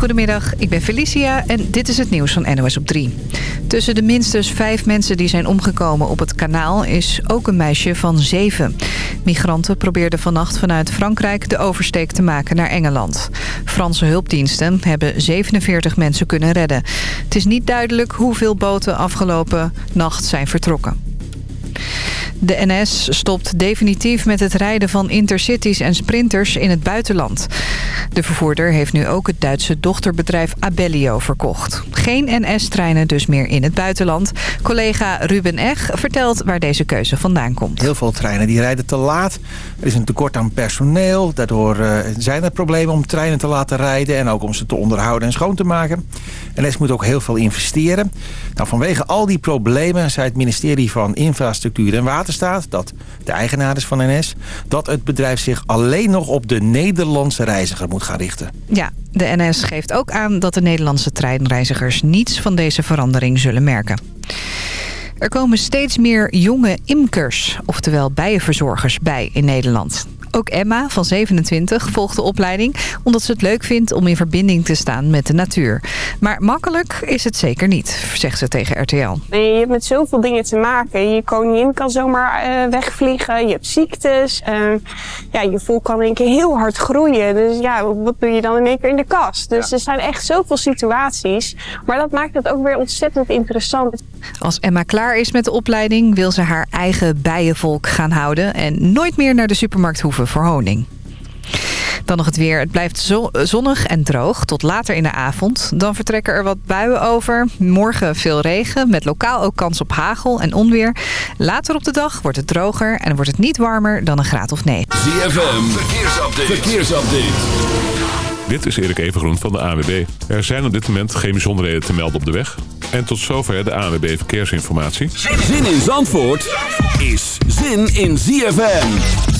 Goedemiddag, ik ben Felicia en dit is het nieuws van NOS op 3. Tussen de minstens vijf mensen die zijn omgekomen op het kanaal is ook een meisje van zeven. Migranten probeerden vannacht vanuit Frankrijk de oversteek te maken naar Engeland. Franse hulpdiensten hebben 47 mensen kunnen redden. Het is niet duidelijk hoeveel boten afgelopen nacht zijn vertrokken. De NS stopt definitief met het rijden van intercities en sprinters in het buitenland. De vervoerder heeft nu ook het Duitse dochterbedrijf Abellio verkocht. Geen NS-treinen dus meer in het buitenland. Collega Ruben Eg vertelt waar deze keuze vandaan komt. Heel veel treinen die rijden te laat. Er is een tekort aan personeel. Daardoor uh, zijn er problemen om treinen te laten rijden... en ook om ze te onderhouden en schoon te maken. NS moet ook heel veel investeren. Nou, vanwege al die problemen zei het ministerie van Infrastructuur en Waterstaat... dat de eigenaar is van NS... dat het bedrijf zich alleen nog op de Nederlandse reiziger moet gaan richten. Ja, de NS geeft ook aan dat de Nederlandse treinreizigers niets van deze verandering zullen merken. Er komen steeds meer jonge imkers, oftewel bijenverzorgers, bij in Nederland. Ook Emma van 27 volgt de opleiding omdat ze het leuk vindt om in verbinding te staan met de natuur. Maar makkelijk is het zeker niet, zegt ze tegen RTL. Nee, je hebt met zoveel dingen te maken. Je koningin kan zomaar uh, wegvliegen, je hebt ziektes. Uh, ja, je volk kan in één keer heel hard groeien. Dus ja, wat doe je dan in één keer in de kast? Dus ja. er zijn echt zoveel situaties. Maar dat maakt het ook weer ontzettend interessant. Als Emma klaar is met de opleiding wil ze haar eigen bijenvolk gaan houden... en nooit meer naar de supermarkt hoeven voor honing. Dan nog het weer. Het blijft zonnig en droog tot later in de avond. Dan vertrekken er wat buien over. Morgen veel regen met lokaal ook kans op hagel en onweer. Later op de dag wordt het droger en wordt het niet warmer dan een graad of 9. ZFM, verkeersupdate. verkeersupdate. Dit is Erik Evengroen van de ANWB. Er zijn op dit moment geen bijzonderheden te melden op de weg. En tot zover de ANWB Verkeersinformatie. Zin in Zandvoort is zin in ZFM.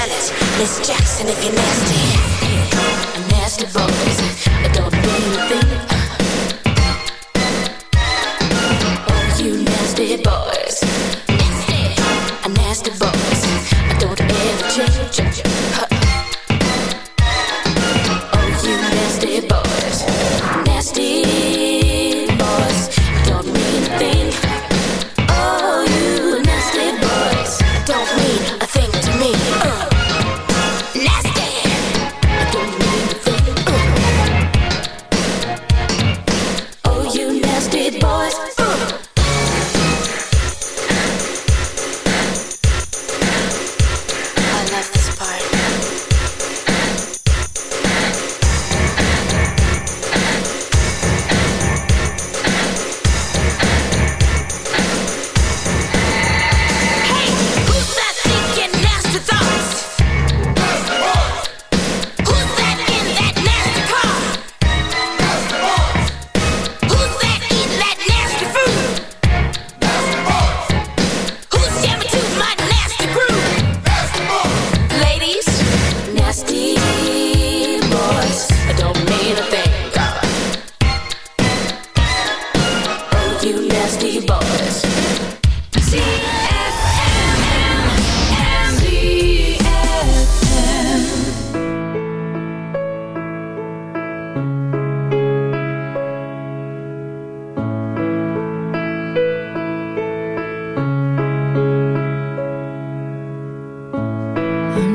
honest. Miss Jackson, if you're nasty, a nasty boys.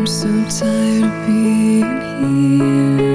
I'm so tired of being here.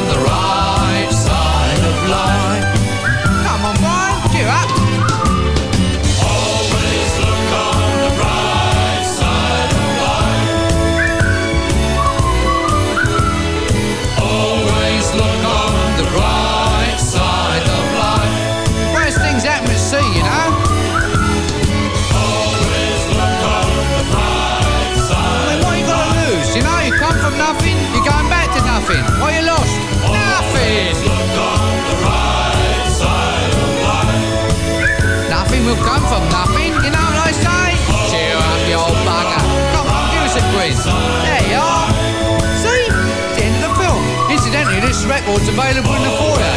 record's available in the foyer.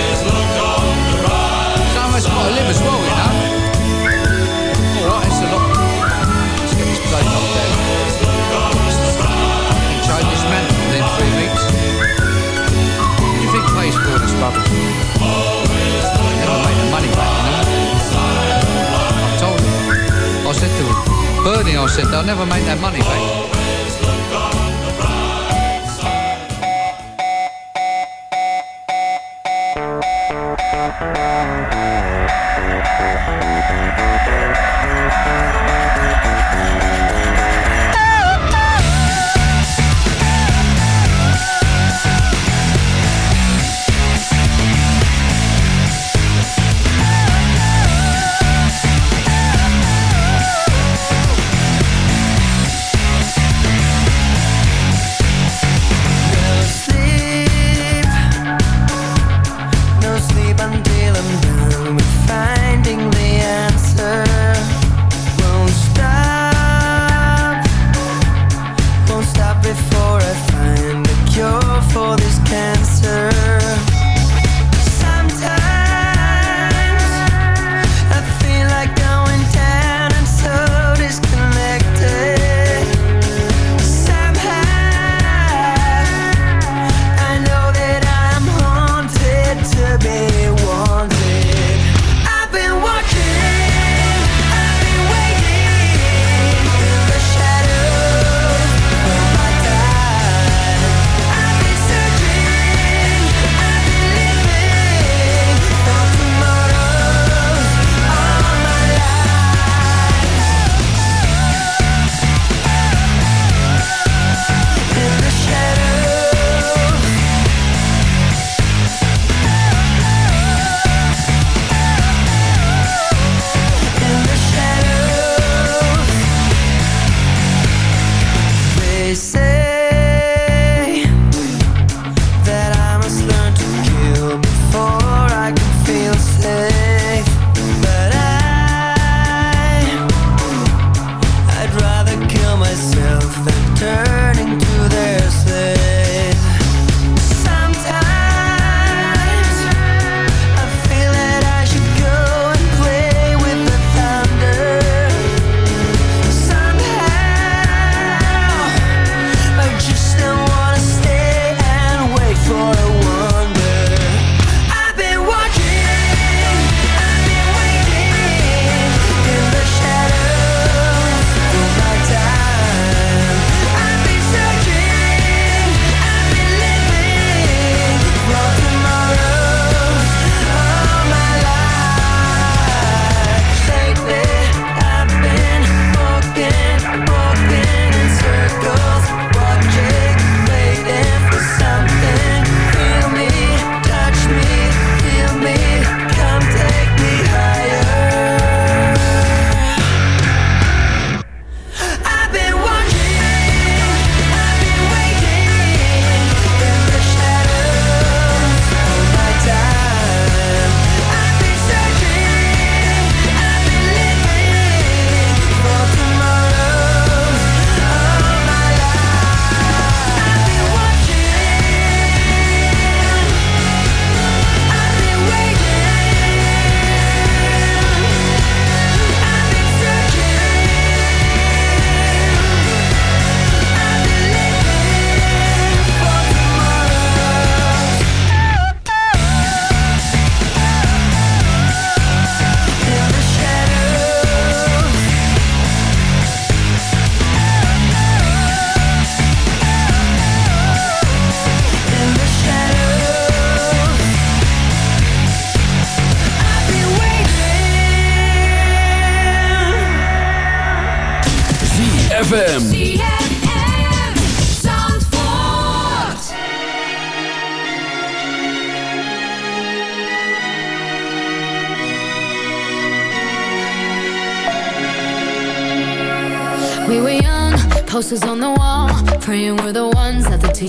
Of us got live as well, you know. Alright, it's a lot. Let's get this place up there. Fucking change this man within three weeks. What do you think pays for all this rubbish? Never make the money back, you know. I told him. I said to him, Bernie, I said, they'll never make that money back. Thank you.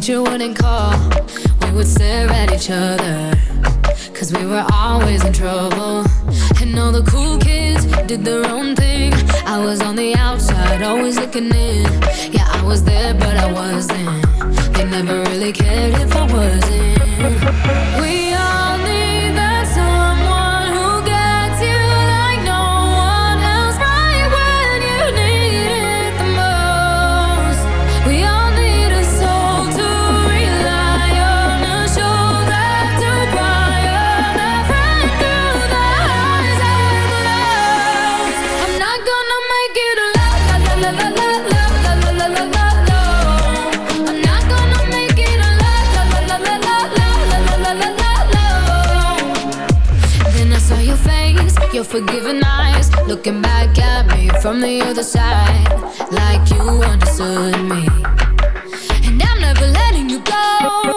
you wouldn't call, we would stare at each other. Cause we were always in trouble. And all the cool kids did their own thing. I was on the outside, always looking in. like you understood me. And I'm never letting you go.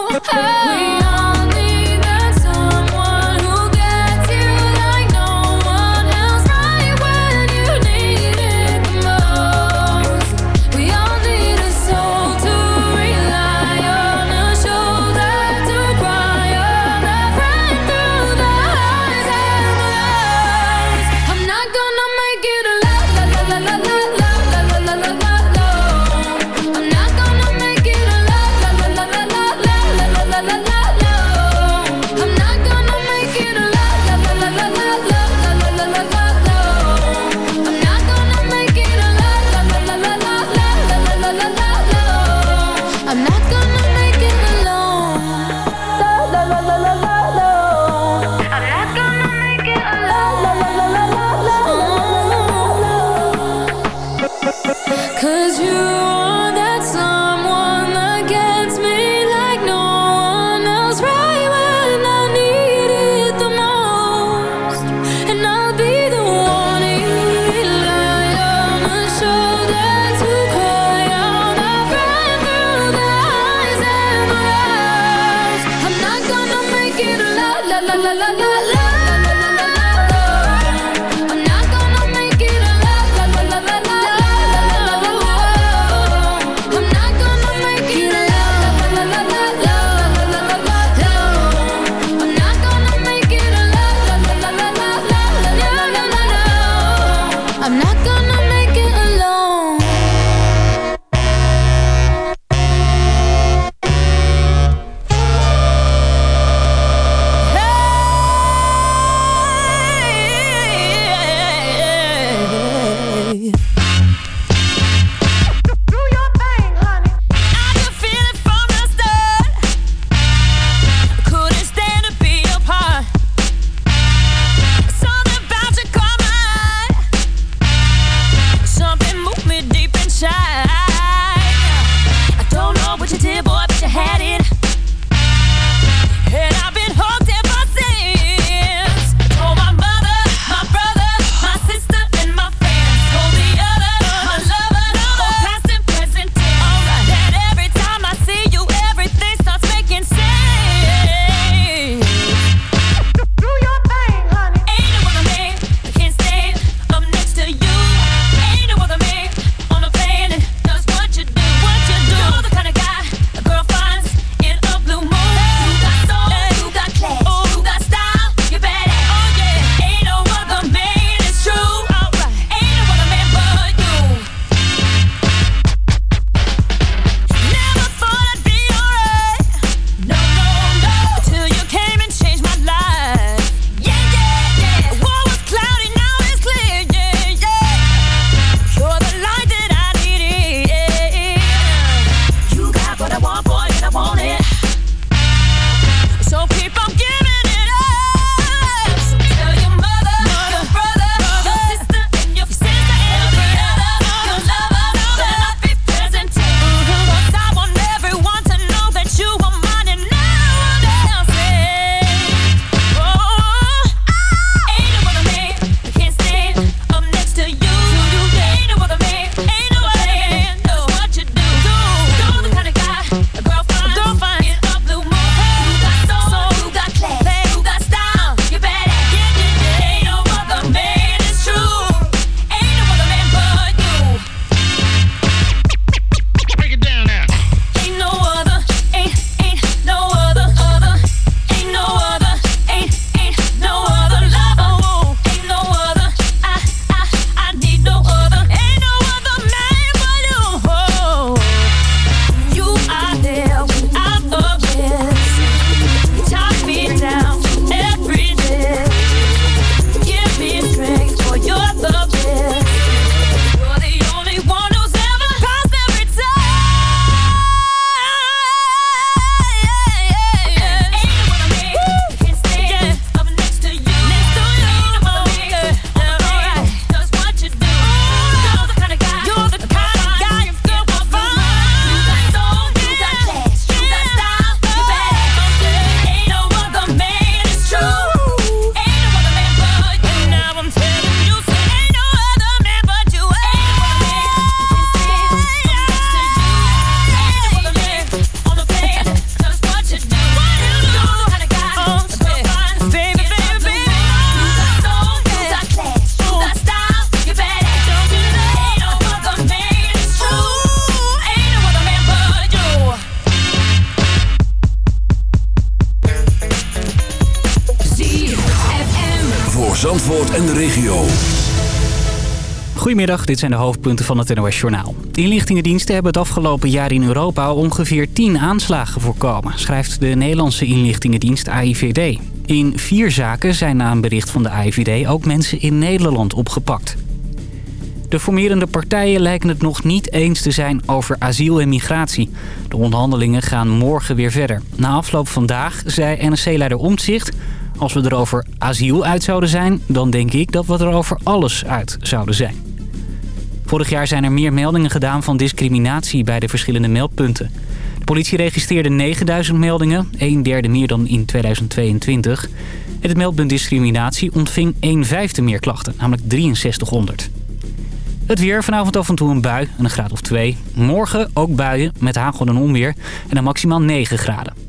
Dit zijn de hoofdpunten van het NOS Journaal. De inlichtingendiensten hebben het afgelopen jaar in Europa ongeveer 10 aanslagen voorkomen, schrijft de Nederlandse inlichtingendienst AIVD. In vier zaken zijn na een bericht van de AIVD ook mensen in Nederland opgepakt. De formerende partijen lijken het nog niet eens te zijn over asiel en migratie. De onderhandelingen gaan morgen weer verder. Na afloop vandaag zei NSC-leider Omtzigt... als we er over asiel uit zouden zijn... dan denk ik dat we er over alles uit zouden zijn. Vorig jaar zijn er meer meldingen gedaan van discriminatie bij de verschillende meldpunten. De politie registreerde 9000 meldingen, een derde meer dan in 2022. En het meldpunt discriminatie ontving 1 vijfde meer klachten, namelijk 6300. Het weer, vanavond af en toe een bui, en een graad of 2. Morgen ook buien met hagel en onweer en dan maximaal 9 graden.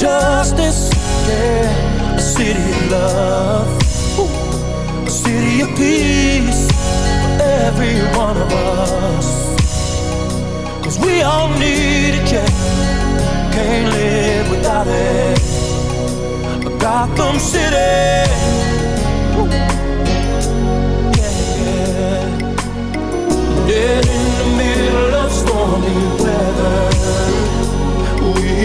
Justice, yeah. A city of love, Ooh. a city of peace for every one of us. Cause we all need it, yeah. Can't live without it. A Gotham City. Ooh. Dead in the middle of stormy weather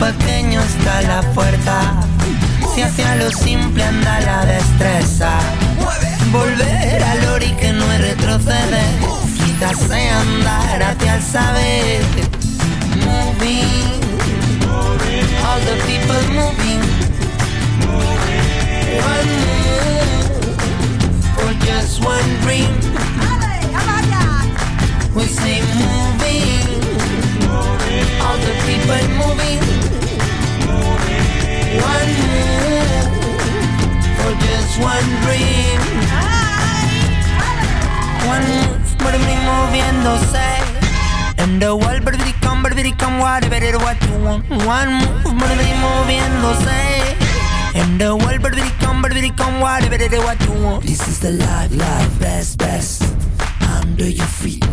Pequeño está la fuerza, si hacia lo simple anda la destreza. Volver al ori que no es retroceder, quizás sea andar hacia el saber. Moving, all the people moving. One move for just one dream. We say moving, all the people moving. One for just one dream. One move, but me moviéndose. And the world, but it come, but it come, whatever it what you want. One move, but me moviéndose. And the world, but it come, but it come, whatever it what you want. This is the life, life, best, best. Under your feet.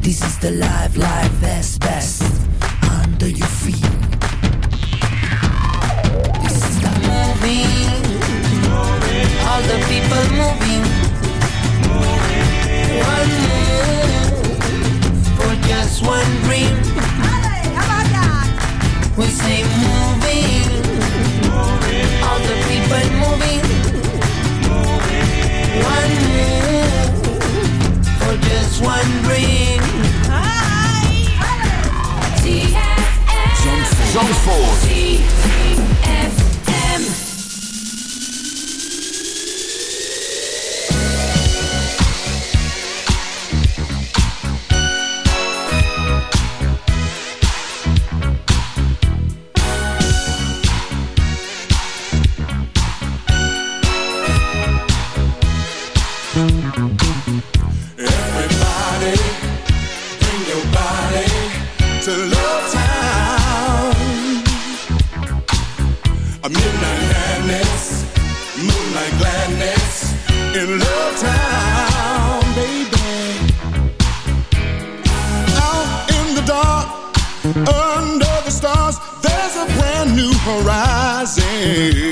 This is the life, life, best, best. All the people moving. One move for just one dream. We say moving. All the people moving. One move for just one dream. Zandvoort. Everybody, bring your body to Love Town. Midnight madness, moonlight gladness in Love Town, baby. Out in the dark, under the stars, there's a brand new horizon.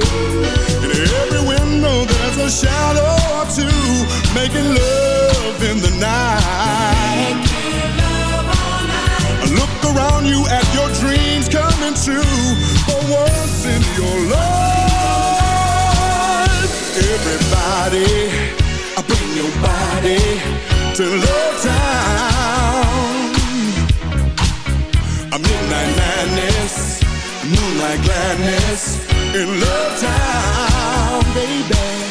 That shadow or two, making love in the night. night. Look around you at your dreams coming true. For once in your life, everybody, I bring your body to Love Town. A midnight madness, moonlight gladness in Love Town, baby.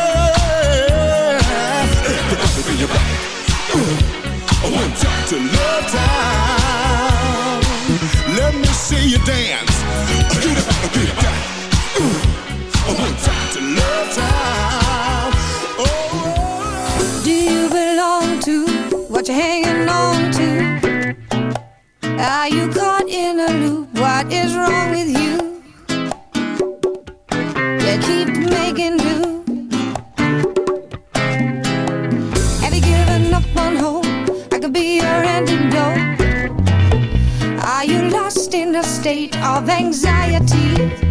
To Love Town. Let me see you dance. Get up, get up. One time to Love Town. Oh. Do you belong to what you're hanging on to? Are you caught in a loop? What is wrong with? You state of anxiety?